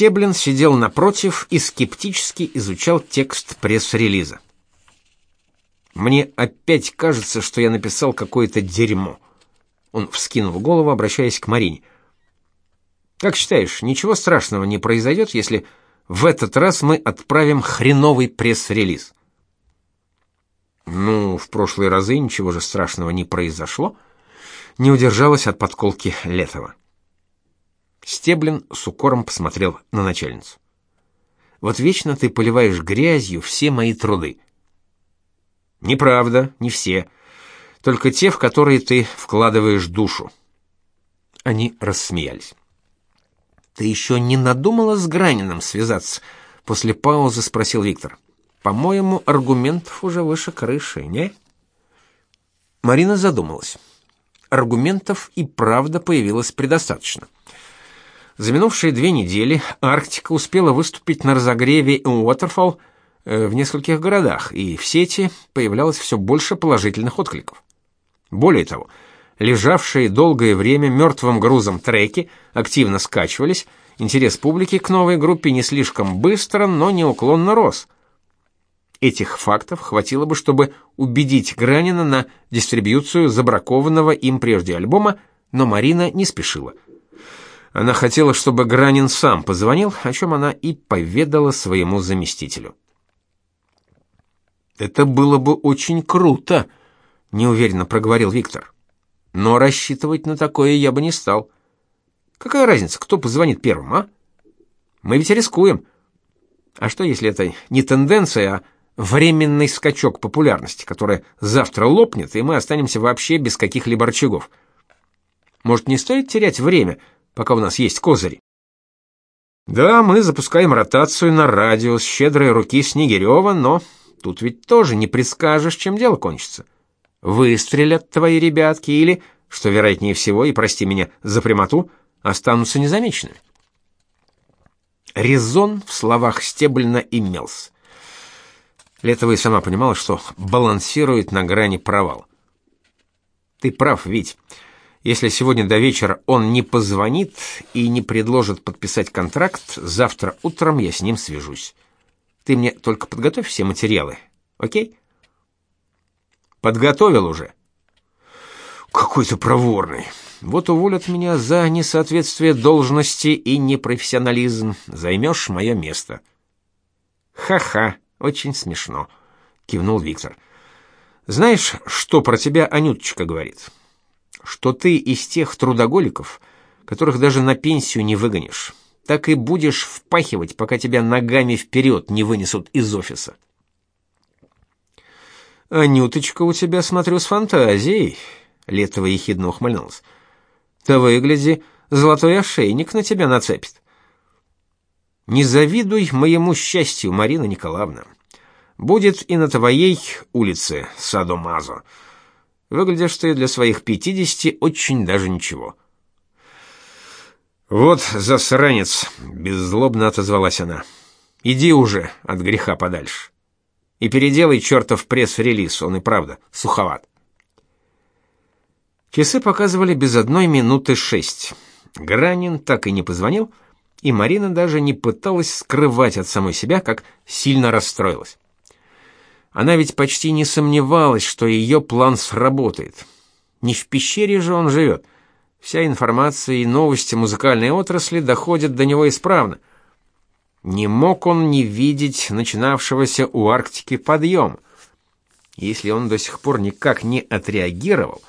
Стеблин сидел напротив и скептически изучал текст пресс-релиза. Мне опять кажется, что я написал какое-то дерьмо. Он вскинул голову, обращаясь к Марине. Как считаешь, ничего страшного не произойдет, если в этот раз мы отправим хреновый пресс-релиз? Ну, в прошлые разы ничего же страшного не произошло. Не удержалась от подколки Летова. Стеблин с укором посмотрел на начальницу. Вот вечно ты поливаешь грязью все мои труды. Неправда, не все. Только те, в которые ты вкладываешь душу. Они рассмеялись. Ты еще не надумала с Граниным связаться? После паузы спросил Виктор. По-моему, аргументов уже выше крыши, не? Марина задумалась. Аргументов и правда появилось предостаточно. За минувшие две недели Арктика успела выступить на разогреве Уотерфолл э, в нескольких городах, и в сети появлялось все больше положительных откликов. Более того, лежавшие долгое время мертвым грузом треки активно скачивались, интерес публики к новой группе не слишком быстро, но неуклонно рос. Этих фактов хватило бы, чтобы убедить Гранина на дистрибьюцию забракованного им прежде альбома, но Марина не спешила – она хотела, чтобы Гранин сам позвонил, о чем она и поведала своему заместителю. Это было бы очень круто, неуверенно проговорил Виктор. Но рассчитывать на такое я бы не стал. Какая разница, кто позвонит первым, а? Мы ведь рискуем. А что, если это не тенденция, а временный скачок популярности, которая завтра лопнет, и мы останемся вообще без каких-либо рычагов? Может, не стоит терять время, пока у нас есть козыри. Да, мы запускаем ротацию на радио с щедрой руки Снегирева, но тут ведь тоже не предскажешь, чем дело кончится. Выстрелят твои ребятки или, что вероятнее всего, и прости меня за прямоту, останутся незамеченными. Резон в словах Стеблина имелся. Летова и сама понимала, что балансирует на грани провала. Ты прав, Вить. Если сегодня до вечера он не позвонит и не предложит подписать контракт, завтра утром я с ним свяжусь. Ты мне только подготовь все материалы. О'кей? Подготовил уже. Какой то проворный. Вот уволят меня за несоответствие должности и непрофессионализм. Займешь мое место. Ха-ха, очень смешно, кивнул Виктор. Знаешь, что про тебя Анюточка говорит? Что ты из тех трудоголиков, которых даже на пенсию не выгонишь. Так и будешь впахивать, пока тебя ногами вперед не вынесут из офиса. Анюточка у тебя, смотрю, с фантазией, Летова ехидно ухмыльнулась. Да выгляди, золотой ошейник на тебя нацепит. Не завидуй моему счастью, Марина Николаевна. Будет и на твоей улице Садомазо. Выглядишь ты для своих пятидесяти очень даже ничего. Вот засранец, беззлобно отозвалась она. Иди уже от греха подальше. И переделай чертов пресс-релиз, он и правда суховат. Часы показывали без одной минуты шесть. Гранин так и не позвонил, и Марина даже не пыталась скрывать от самой себя, как сильно расстроилась. Она ведь почти не сомневалась, что ее план сработает. Не в пещере же он живет. Вся информация и новости музыкальной отрасли доходят до него исправно. Не мог он не видеть начинавшегося у Арктики подъема. Если он до сих пор никак не отреагировал,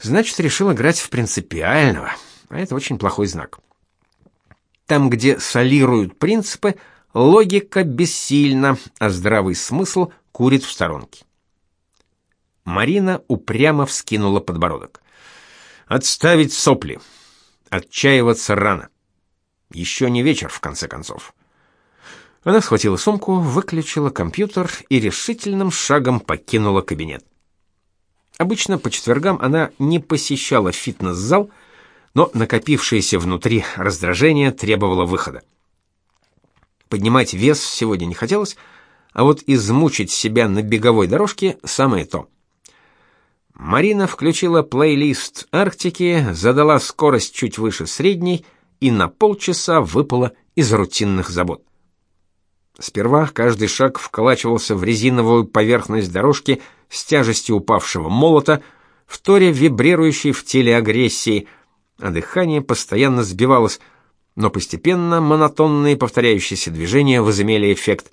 значит, решил играть в принципиального, а это очень плохой знак. Там, где солируют принципы, логика бессильна, а здравый смысл курит в сторонке. Марина упрямо вскинула подбородок. Отставить сопли. Отчаиваться рано. Еще не вечер, в конце концов. Она схватила сумку, выключила компьютер и решительным шагом покинула кабинет. Обычно по четвергам она не посещала фитнес-зал, но накопившееся внутри раздражение требовало выхода. Поднимать вес сегодня не хотелось, а вот измучить себя на беговой дорожке самое то. Марина включила плейлист Арктики, задала скорость чуть выше средней и на полчаса выпала из рутинных забот. Сперва каждый шаг вколачивался в резиновую поверхность дорожки с тяжестью упавшего молота, в торе вибрирующей в теле агрессии, а дыхание постоянно сбивалось, но постепенно монотонные повторяющиеся движения возымели эффект.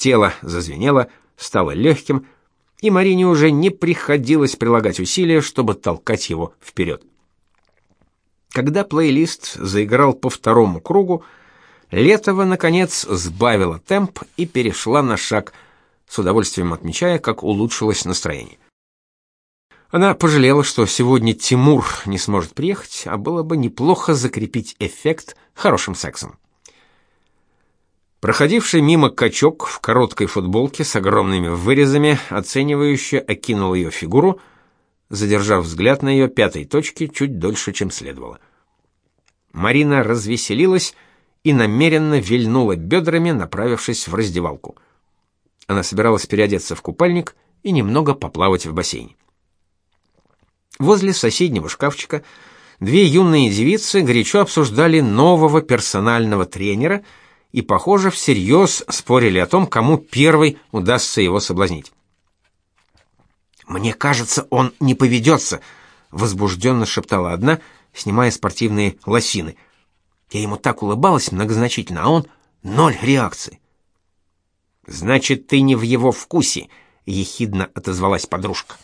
Тело зазвенело, стало легким, и Марине уже не приходилось прилагать усилия, чтобы толкать его вперед. Когда плейлист заиграл по второму кругу, Летова наконец сбавила темп и перешла на шаг, с удовольствием отмечая, как улучшилось настроение. Она пожалела, что сегодня Тимур не сможет приехать, а было бы неплохо закрепить эффект хорошим сексом. Проходивший мимо качок в короткой футболке с огромными вырезами, оценивающе окинул ее фигуру, задержав взгляд на ее пятой точке чуть дольше, чем следовало. Марина развеселилась и намеренно вильнула бедрами, направившись в раздевалку. Она собиралась переодеться в купальник и немного поплавать в бассейне. Возле соседнего шкафчика две юные девицы горячо обсуждали нового персонального тренера и, похоже, всерьез спорили о том, кому первый удастся его соблазнить. «Мне кажется, он не поведется», — возбужденно шептала одна, снимая спортивные лосины. Я ему так улыбалась многозначительно, а он — ноль реакции. «Значит, ты не в его вкусе», — ехидно отозвалась подружка.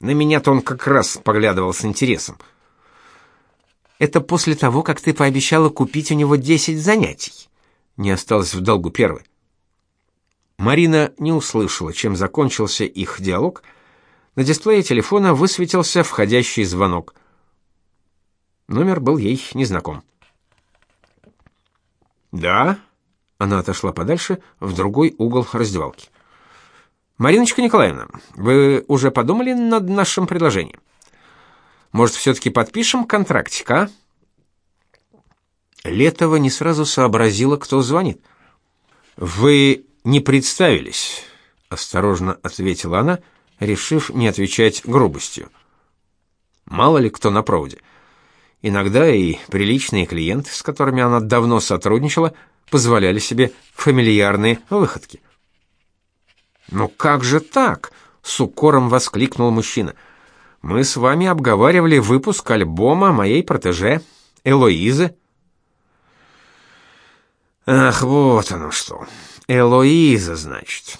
На меня-то он как раз поглядывал с интересом. Это после того, как ты пообещала купить у него 10 занятий. Не осталось в долгу первой. Марина не услышала, чем закончился их диалог. На дисплее телефона высветился входящий звонок. Номер был ей незнаком. Да? Она отошла подальше в другой угол раздевалки. Мариночка Николаевна, вы уже подумали над нашим предложением? Может, все-таки подпишем контрактик, а? Летова не сразу сообразила, кто звонит. Вы не представились, осторожно ответила она, решив не отвечать грубостью. Мало ли кто на проводе. Иногда и приличные клиенты, с которыми она давно сотрудничала, позволяли себе фамильярные выходки. «Ну как же так?» — с укором воскликнул мужчина. «Мы с вами обговаривали выпуск альбома моей протеже, Элоизы». «Ах, вот оно что! Элоиза, значит».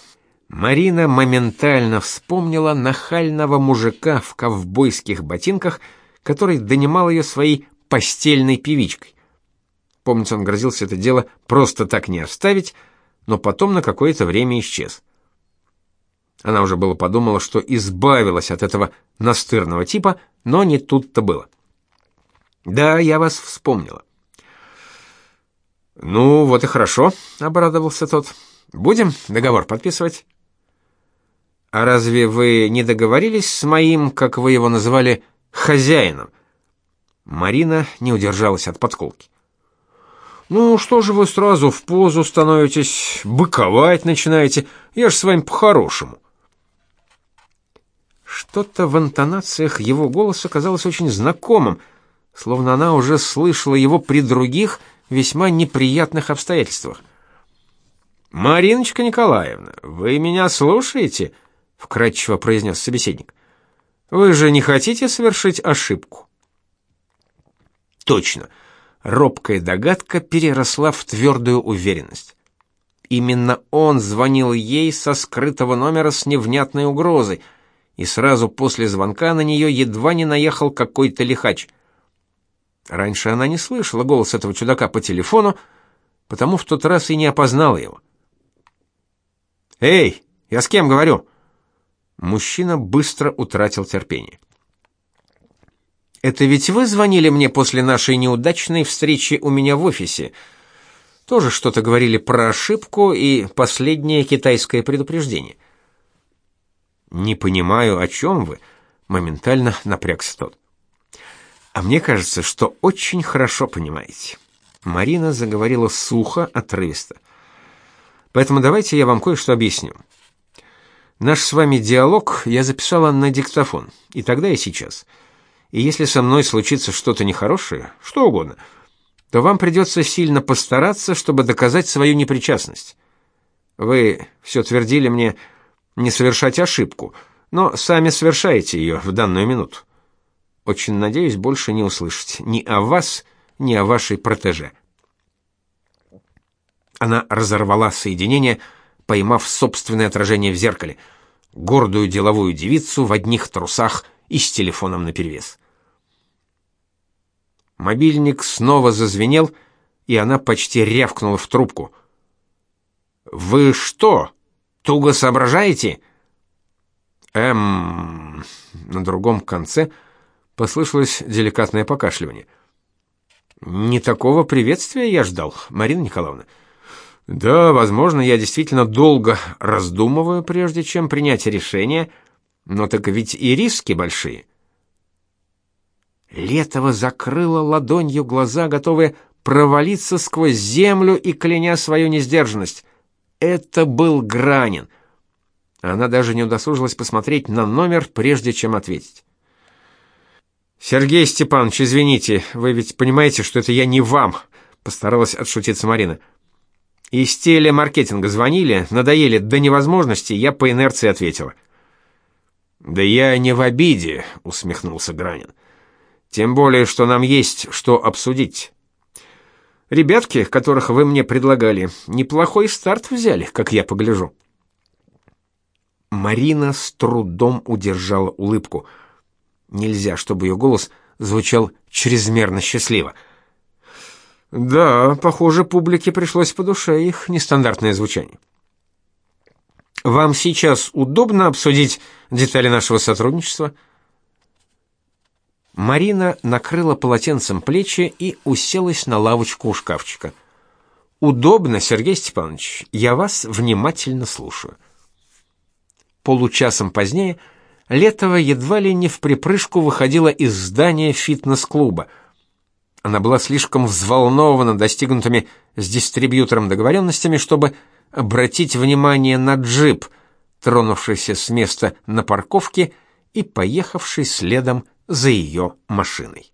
Марина моментально вспомнила нахального мужика в ковбойских ботинках, который донимал ее своей постельной певичкой. Помнится, он грозился это дело просто так не оставить, но потом на какое-то время исчез. Она уже было подумала, что избавилась от этого настырного типа, но не тут-то было. Да, я вас вспомнила. Ну, вот и хорошо, обрадовался тот. Будем договор подписывать. А разве вы не договорились с моим, как вы его называли, хозяином? Марина не удержалась от подколки. Ну, что же вы сразу в позу становитесь, быковать начинаете? Я ж с вами по-хорошему. Что-то в интонациях его голоса казалось очень знакомым, словно она уже слышала его при других, весьма неприятных обстоятельствах. «Мариночка Николаевна, вы меня слушаете?» — вкратчиво произнес собеседник. «Вы же не хотите совершить ошибку?» Точно. Робкая догадка переросла в твердую уверенность. Именно он звонил ей со скрытого номера с невнятной угрозой — и сразу после звонка на нее едва не наехал какой-то лихач. Раньше она не слышала голос этого чудака по телефону, потому в тот раз и не опознала его. «Эй, я с кем говорю?» Мужчина быстро утратил терпение. «Это ведь вы звонили мне после нашей неудачной встречи у меня в офисе?» Тоже что-то говорили про ошибку и последнее китайское предупреждение. Не понимаю, о чем вы, моментально напрягся тот. А мне кажется, что очень хорошо понимаете. Марина заговорила сухо, отрывисто. Поэтому давайте я вам кое-что объясню. Наш с вами диалог я записала на диктофон, и тогда, и сейчас. И если со мной случится что-то нехорошее, что угодно, то вам придется сильно постараться, чтобы доказать свою непричастность. Вы все твердили мне не совершать ошибку, но сами совершаете ее в данную минуту. Очень надеюсь больше не услышать ни о вас, ни о вашей протеже. Она разорвала соединение, поймав собственное отражение в зеркале, гордую деловую девицу в одних трусах и с телефоном наперевес. Мобильник снова зазвенел, и она почти рявкнула в трубку. Вы что, туго соображаете? Эм, на другом конце послышалось деликатное покашливание. Не такого приветствия я ждал, Марина Николаевна. Да, возможно, я действительно долго раздумываю, прежде чем принять решение, но так ведь и риски большие. Летова закрыла ладонью глаза, готовая провалиться сквозь землю и кляня свою несдержанность. Это был Гранин. Она даже не удосужилась посмотреть на номер, прежде чем ответить. Сергей Степанович, извините, вы ведь понимаете, что это я не вам, постаралась отшутиться Марина. Из телемаркетинга звонили, надоели до невозможности, я по инерции ответила. Да я не в обиде, усмехнулся Гранин. Тем более, что нам есть что обсудить. Ребятки, которых вы мне предлагали, неплохой старт взяли, как я погляжу. Марина с трудом удержала улыбку. Нельзя, чтобы ее голос звучал чрезмерно счастливо. Да, похоже, публике пришлось по душе их нестандартное звучание. Вам сейчас удобно обсудить детали нашего сотрудничества? Марина накрыла полотенцем плечи и уселась на лавочку у шкафчика. Удобно, Сергей Степанович. Я вас внимательно слушаю. Получасом позднее Летова едва ли не в припрыжку выходила из здания фитнес-клуба. Она была слишком взволнована достигнутыми с дистрибьютором договоренностями, чтобы обратить внимание на джип, тронувшийся с места на парковке и поехавший следом за ее машиной.